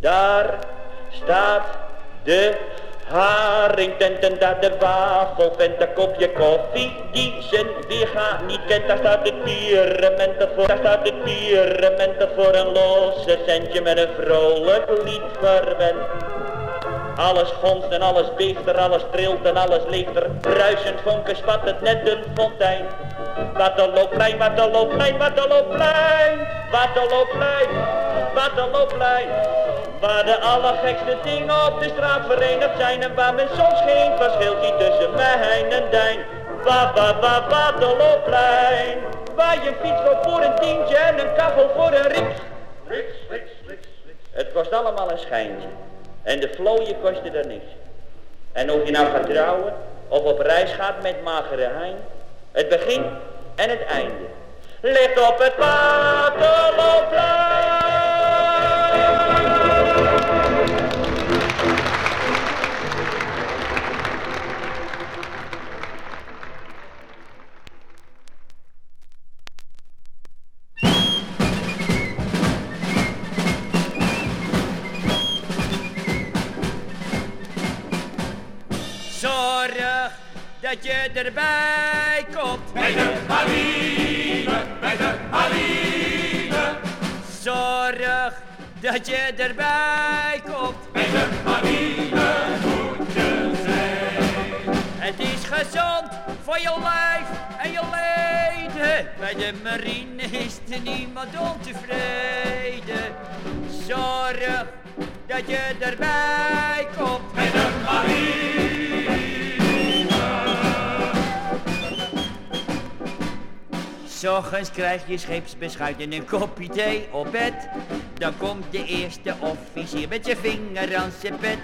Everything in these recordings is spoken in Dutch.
Daar staat de haringtent en daar de wafelvent, een kopje koffie die zijn weerga niet kent. Daar staat het pierementen voor, daar staat het pierementen voor een losse centje met een vrolijk lied verwend. Alles gonst en alles beeft er, alles trilt en alles leeft er. Bruisend vonken spat het net een fontein. Waterloopplein, Waterloopplein, Waterloopplein, Waterloopplein, Waterloopplein. Waar de allergekste dingen op de straat verenigd zijn en waar men soms geen verschil ziet tussen mij en dijn. Wa, wa, wa, Waterloopplein, waar je fiets koopt voor een tientje en een kachel voor een riks. Riks, riks, riks, riks. Het kost allemaal een schijntje. En de vlooien kosten er niks. En of je nou gaat trouwen of op reis gaat met magere hein, het begin en het einde ligt op het Waterloopplein. Dat je erbij komt. Bij de marine, bij de marine. Zorg dat je erbij komt. Bij de marine moet je zijn. Het is gezond voor je lijf en je leden. Bij de marine is er niemand ontevreden. Zorg dat je erbij komt. Bij de marine. S'ochtends krijg je scheepsbeschuit en een kopje thee op bed. Dan komt de eerste officier met zijn vinger aan zijn pet.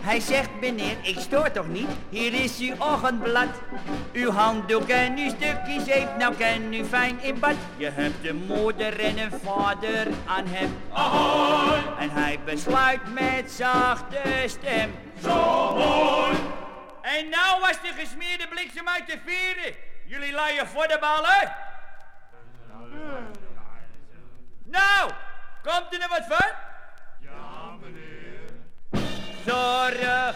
Hij zegt, meneer, ik stoor toch niet? Hier is uw ochtendblad. Uw handdoek en uw stukje zeep, nou kan u fijn in bad. Je hebt een moeder en een vader aan hem. Ahoy, En hij besluit met zachte stem. zo mooi. En nou was de gesmeerde bliksem uit de vieren. Jullie laaien voor de ballen. Nou, komt er nog wat van? Ja, meneer. Zorg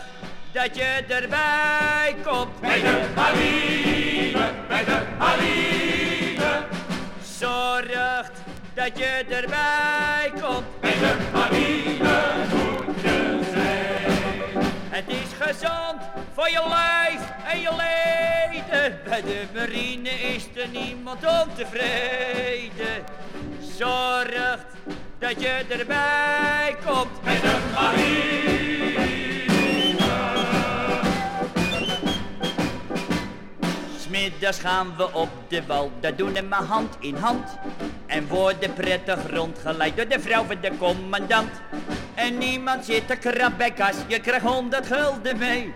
dat je erbij komt. Bij de marine, bij de marine. Zorg dat je erbij komt. Bij de marine moet je zijn. Het is gezond voor je lijf en je leden. Bij de marine is er niemand ontevreden. Zorg dat je erbij komt. Bij de marine. Smiddags gaan we op de wal, dat doen we maar hand in hand. En worden prettig rondgeleid door de vrouw van de commandant. En niemand zit te krab bij kas, je krijgt honderd gulden mee.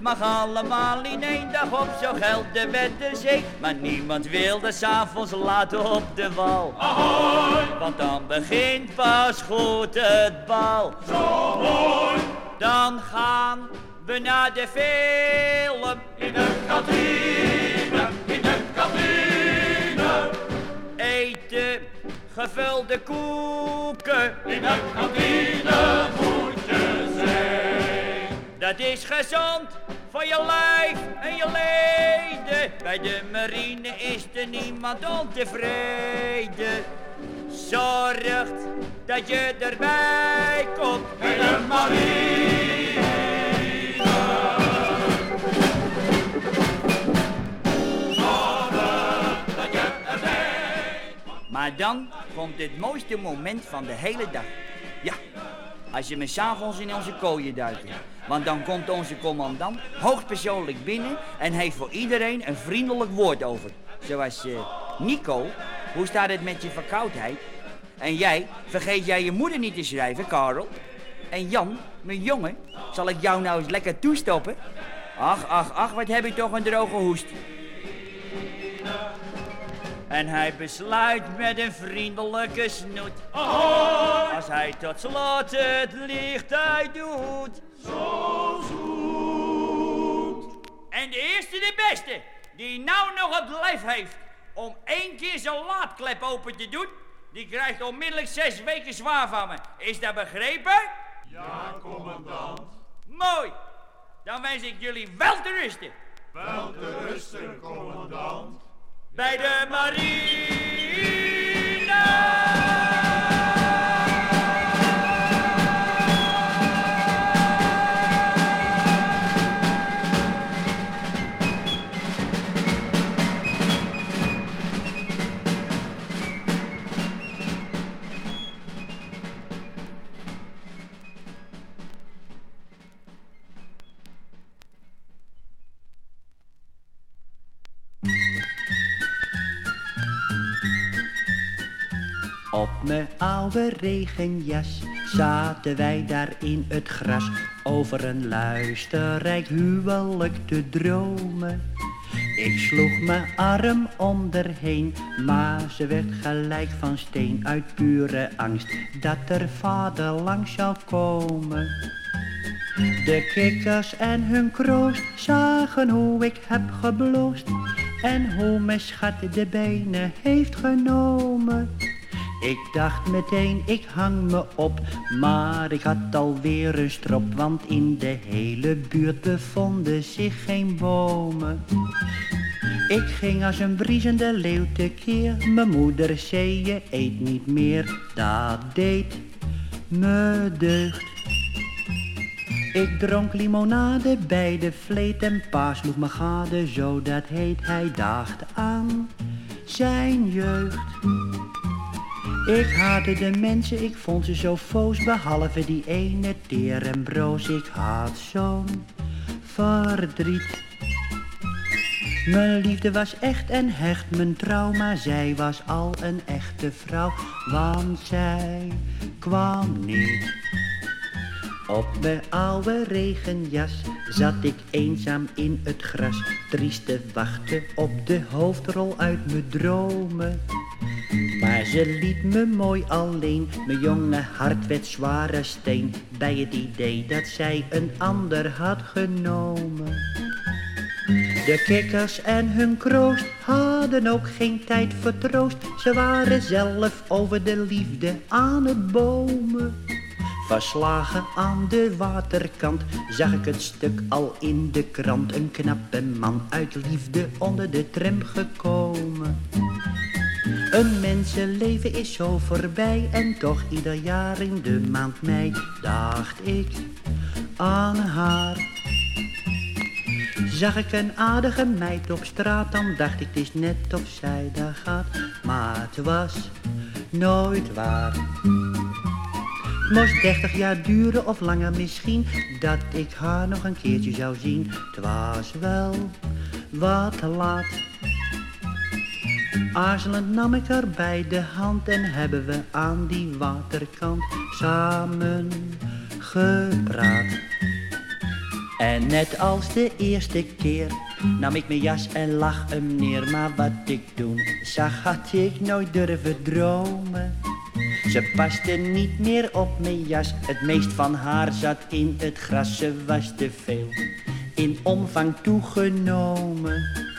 Het mag allemaal in één dag op, zo geldt de wet de zee. Maar niemand wil de s'avonds laten op de wal. Ahoy, Want dan begint pas goed het bal. zo mooi. Dan gaan we naar de film. In de kantine, in de kantine. Eten, gevulde koeken. In de kantine. Dat is gezond voor je lijf en je leden. Bij de marine is er niemand ontevreden. Zorg dat je erbij komt. Bij de marine. Maar dan komt het mooiste moment van de hele dag. Ja, als je me s'avonds in onze kooien duikt. Want dan komt onze commandant hoogpersoonlijk binnen en heeft voor iedereen een vriendelijk woord over. Zoals eh, Nico, hoe staat het met je verkoudheid? En jij, vergeet jij je moeder niet te schrijven, Karel? En Jan, mijn jongen, zal ik jou nou eens lekker toestoppen? Ach, ach, ach, wat heb ik toch een droge hoest. En hij besluit met een vriendelijke snoet. Als hij tot slot het licht uitdoet. Zo zoet. En de eerste de beste, die nou nog het lef heeft om één keer zijn laadklep open te doen, die krijgt onmiddellijk zes weken zwaar van me. Is dat begrepen? Ja, commandant. Mooi. Dan wens ik jullie wel te rusten. Wel te rusten, commandant. Bij de marine. Op mijn oude regenjas zaten wij daar in het gras over een luisterrijk huwelijk te dromen. Ik sloeg mijn arm onderheen, maar ze werd gelijk van steen uit pure angst dat er vader langs zou komen. De kikkers en hun kroost zagen hoe ik heb gebloost en hoe mijn schat de benen heeft genomen. Ik dacht meteen, ik hang me op, maar ik had alweer een strop, want in de hele buurt bevonden zich geen bomen. Ik ging als een briesende leeuw tekeer, mijn moeder zei je eet niet meer, dat deed me deugd. Ik dronk limonade bij de vleet en pa sloeg me gade, zo dat heet hij dacht aan zijn jeugd. Ik haatte de mensen, ik vond ze zo foos, behalve die ene teer en broos. Ik had zo'n verdriet. Mijn liefde was echt en hecht, mijn trouw, maar zij was al een echte vrouw, want zij kwam niet. Op mijn oude regenjas zat ik eenzaam in het gras, triest te wachten op de hoofdrol uit mijn dromen. Maar ze liet me mooi alleen, mijn jonge hart werd zware steen bij het idee dat zij een ander had genomen. De kikkers en hun kroost hadden ook geen tijd voor troost, ze waren zelf over de liefde aan het bomen. Verslagen aan de waterkant zag ik het stuk al in de krant. Een knappe man uit liefde onder de tram gekomen. Een mensenleven is zo voorbij en toch ieder jaar in de maand mei dacht ik aan haar. Zag ik een aardige meid op straat, dan dacht ik het is net of zij daar gaat. Maar het was nooit waar. Moest dertig jaar duren of langer misschien, dat ik haar nog een keertje zou zien. Het was wel wat laat. Aarzelend nam ik haar bij de hand en hebben we aan die waterkant samen gepraat. En net als de eerste keer nam ik mijn jas en lag hem neer. Maar wat ik toen zag had ik nooit durven dromen. Ze paste niet meer op mijn jas, het meest van haar zat in het gras. Ze was te veel in omvang toegenomen.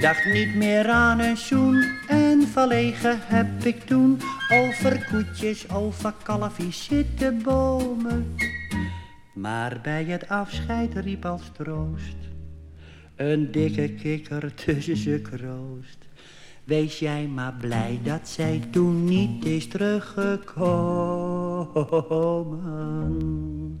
Dacht niet meer aan een zoen en verlegen heb ik toen over koetjes, over kalfjes zitten bomen. Maar bij het afscheid riep als troost een dikke kikker tussen ze kroost. Wees jij maar blij dat zij toen niet is teruggekomen.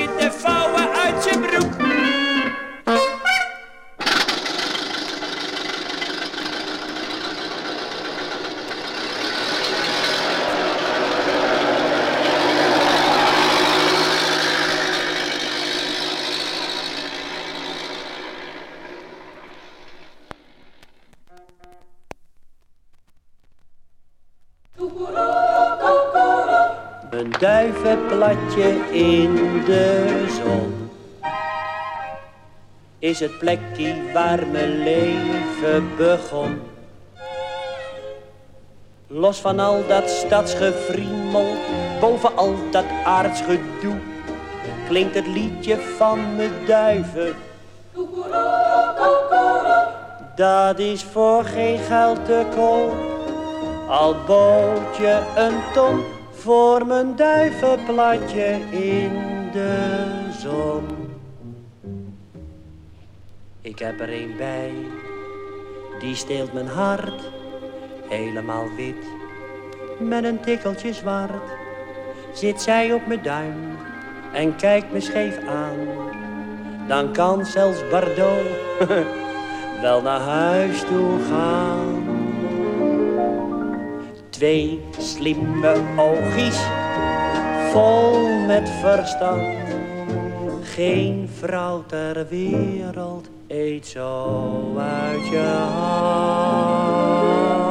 duivenplatje in de zon. Is het plekje waar mijn leven begon. Los van al dat stadsgevriemel Boven al dat aardsgedoe Klinkt het liedje van mijn duiven. Dat is voor geen geld te koop Al bood je een ton voor mijn duivenplatje in de zon. Ik heb er een bij, die steelt mijn hart, helemaal wit, met een tikkeltje zwart. Zit zij op mijn duim en kijkt me scheef aan, dan kan zelfs Bardot wel naar huis toe gaan twee slimme oogjes, vol met verstand. Geen vrouw ter wereld eet zo uit je hand.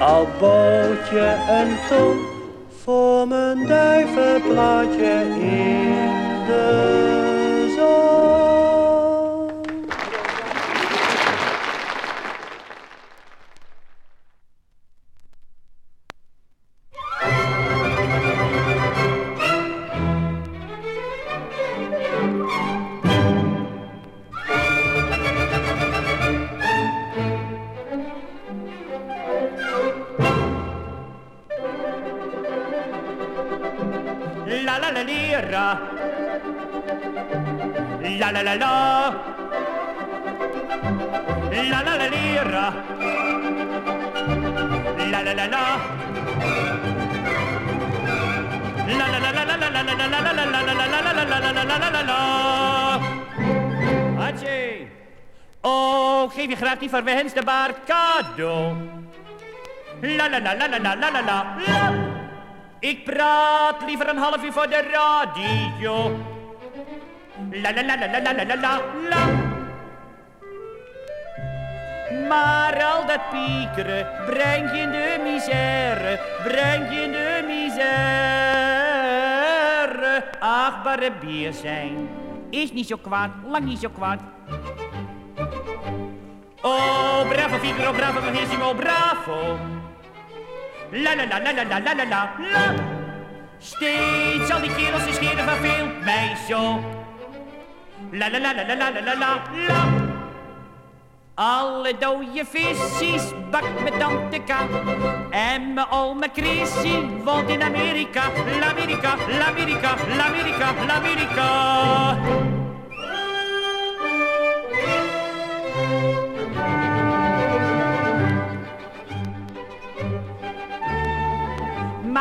Al bood je een ton voor mijn duivenplaatje in de Atje. Oh, geef je graag die verwenste baard cadeau. Ik praat liever een half uur voor de radio. La la la la la la. Maar al dat piekeren brengt je in de misère, brengt je in de misère. Achtbare bier zijn. Is niet zo kwaad, lang niet zo kwaad. Oh, bravo Figaro, bravo bravissimo, bravo. La la la la la la la la la la. Steeds al die kerels die scheren verveelt mij zo. La la la la la la la la la. Alle dode visies bakt met tante K. En mijn oma Chrissy woont in Amerika. L'Amerika, l'Amerika, l'Amerika, l'Amerika.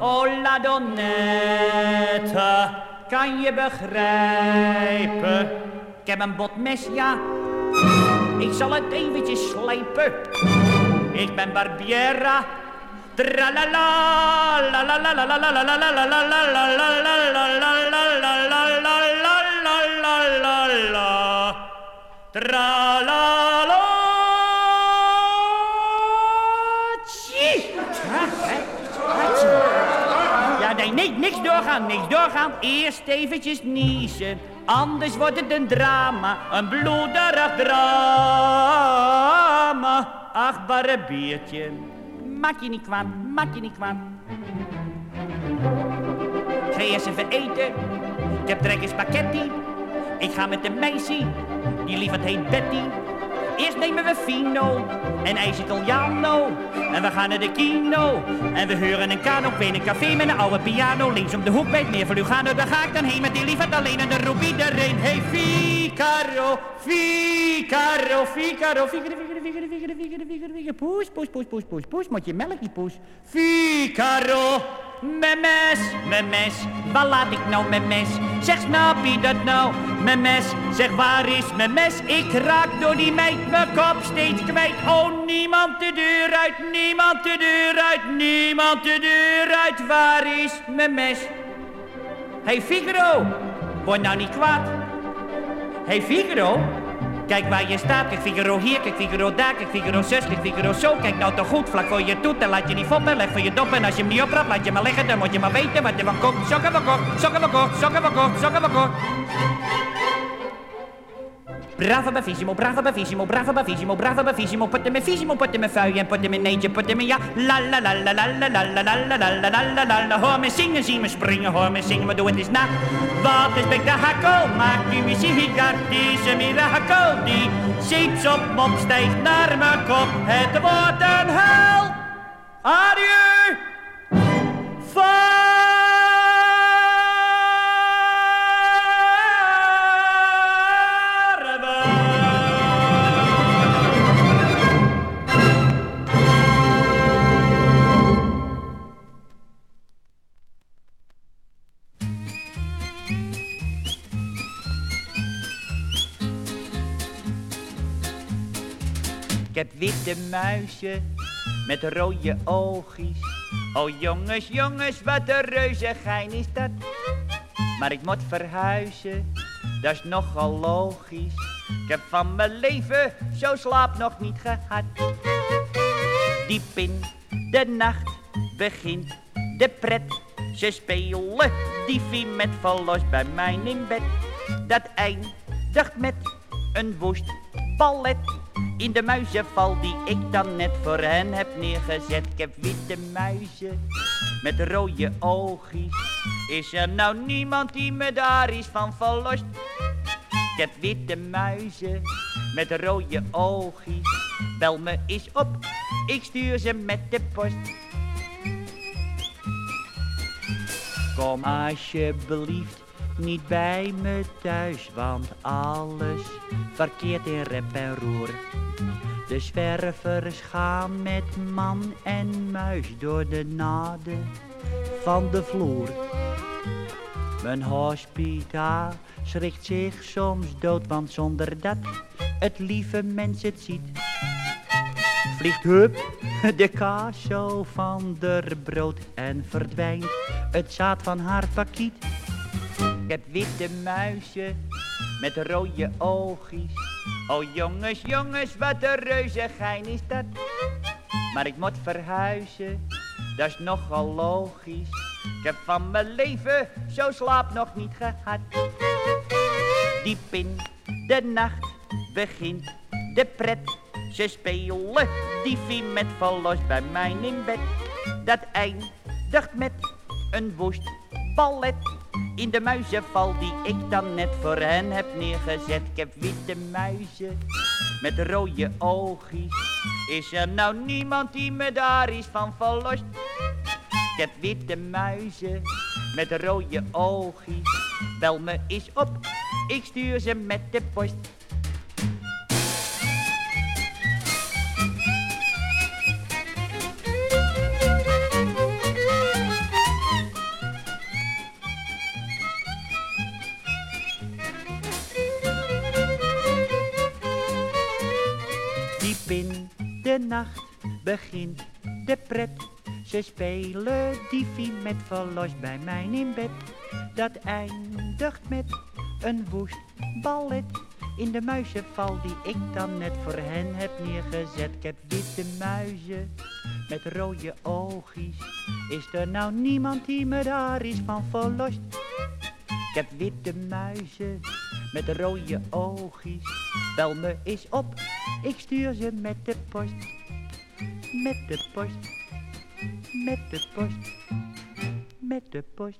Oh la donnette, kan je begrijpen? Ik heb een botmes, ja. Ik zal het eventjes slijpen. Ik ben Barbiera. Tralala, la doorgaan, niks doorgaan. Eerst eventjes niezen. Anders wordt het een drama, een bloederig drama. Achtbare biertje, maak je niet kwaad, maak je niet kwaad. Ga eerst even eten, ik heb trek spaghetti. Ik ga met de meisje, die lieverd heet Betty. Eerst nemen we Fino en ijs Italiano. En we gaan naar de kino. En we huren een kano in een café met een oude piano. Links om de hoek bij het meer van Lugano. Daar ga ik dan heen met die liefheid alleen en de roep iedereen. Hey Figaro, Figaro, Figaro, Figaro, Figaro, Figaro, Figaro, Figaro, Figaro. Poes, poes, poes, poes, poes, poes. Moet je melk niet poes. Figaro. Mijn mes, mijn mes, waar laat ik nou mijn mes? Zeg, snap je dat nou? Mijn mes, zeg, waar is mijn mes? Ik raak door die meid mijn kop steeds kwijt. Oh, niemand de deur uit, niemand de deur uit, niemand de deur uit. Waar is mijn mes? Hey Figaro, word nou niet kwaad. Hey Figaro, kijk waar je staat. Kijk Figaro hier, kijk Figaro daar, kijk Figaro zus, kijk Figaro zo. Kijk nou toch goed, vlak voor je toet en laat je niet foppen. Leg voor je dop en als je hem niet oprapt, laat je maar liggen. Dan moet je maar weten wat er van komt. Sokken van kort, sokken van kort, sokken van kort, sokken van Bravo bavissimo, bravo bavissimo, bravo bavissimo, bravo bavissimo. Putte me fissimo, putte me vuien, putte me neetje, putte me ja. La la la la la la la la la la la la la la. Hoor me zingen, zie me springen, hoor me zingen, maar doe het eens na. Wat is spektakel, maakt nu muziek, is een mirakel. Die zeepsop op stijgt naar mijn kop, het wordt een hel. Adieu! Ik witte muizen met rode oogjes. Oh jongens, jongens, wat een reuze gein is dat. Maar ik moet verhuizen, dat is nogal logisch. Ik heb van mijn leven zo slaap nog niet gehad. Diep in de nacht begint de pret. Ze spelen diefie met verlos bij mij in bed. Dat eindigt met een woest ballet. In de muizenval die ik dan net voor hen heb neergezet. Ik heb witte muizen met rode oogjes. Is er nou niemand die me daar is van verlost? Ik heb witte muizen met rode oogjes. Bel me eens op, ik stuur ze met de post. Kom alsjeblieft niet bij me thuis, want alles verkeert in rep en roer. De zwervers gaan met man en muis door de naden van de vloer. Mijn hospitaal schrikt zich soms dood, want zonder dat het lieve mens het ziet. Vliegt hup de kaas zo van der brood en verdwijnt het zaad van haar pakiet. Heb witte muizen met rode oogjes. Oh jongens, jongens, wat een reuze gein is dat. Maar ik moet verhuizen, dat is nogal logisch. Ik heb van mijn leven zo slaap nog niet gehad. Diep in de nacht begint de pret. Ze spelen diefie met verlos bij mij in bed. Dat eindigt met een woest ballet. In de muizenval die ik dan net voor hen heb neergezet. Ik heb witte muizen met rode oogjes. Is er nou niemand die me daar is van verlost? Ik heb witte muizen met rode oogjes. Bel me eens op, ik stuur ze met de post. In de nacht begint de pret. Ze spelen diefie met verlos bij mij in bed. Dat eindigt met een woest ballet. In de muizenval die ik dan net voor hen heb neergezet. Ik heb witte muizen met rode oogjes. Is er nou niemand die me daar is van verlost? Ik heb witte muizen met rode oogjes. Bel me eens op, ik stuur ze met de post. Met de post, met de post, met de post.